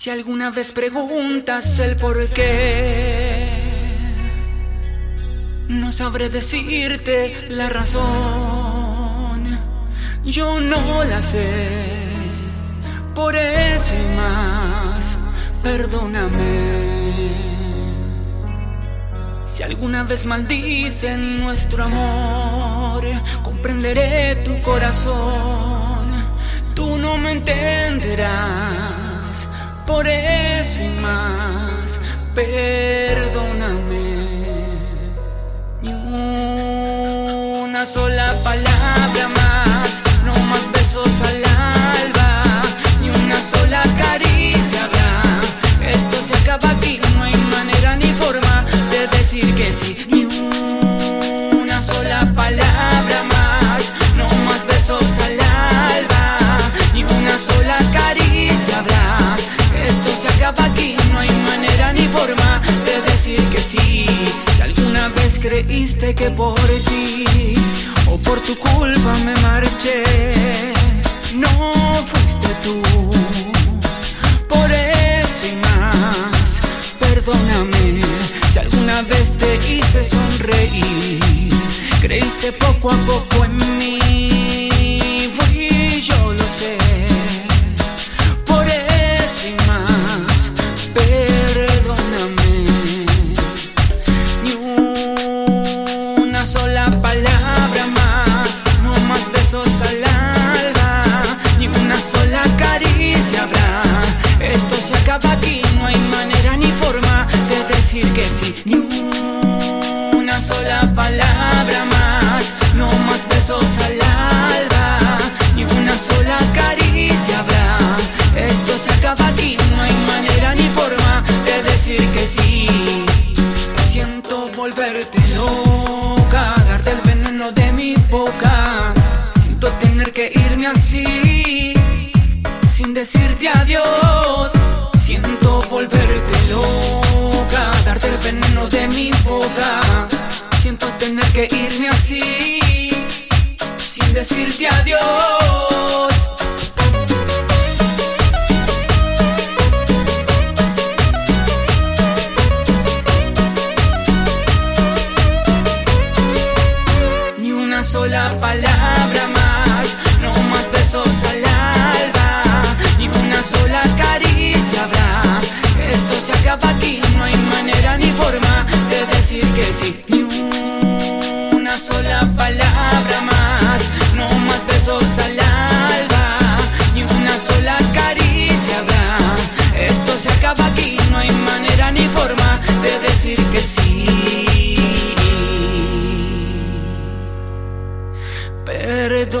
Si alguna vez preguntas el por qué, no sabré decirte la razón. Yo no la sé, por eso y más, perdóname. Si alguna vez maldicen nuestro amor, comprenderé tu corazón. Tú no me entenderás por eso y más, perdóname. Ni una sola palabra que por ti o por tu culpa me marché, no fuiste tú. Por eso y más, perdóname si alguna vez te hice sonreír. Creíste poco a poco en mí, ni una sola palabra más, no más besos al alba, ni una sola caricia habrá. Esto se acaba aquí, no hay manera ni forma de decir que sí. Siento volverte loca, darte el veneno de mi boca. Siento tener que irme así, sin decirte adiós. Siento tener que irme así, sin decirte adiós. Ni una sola palabra más, Perdóname.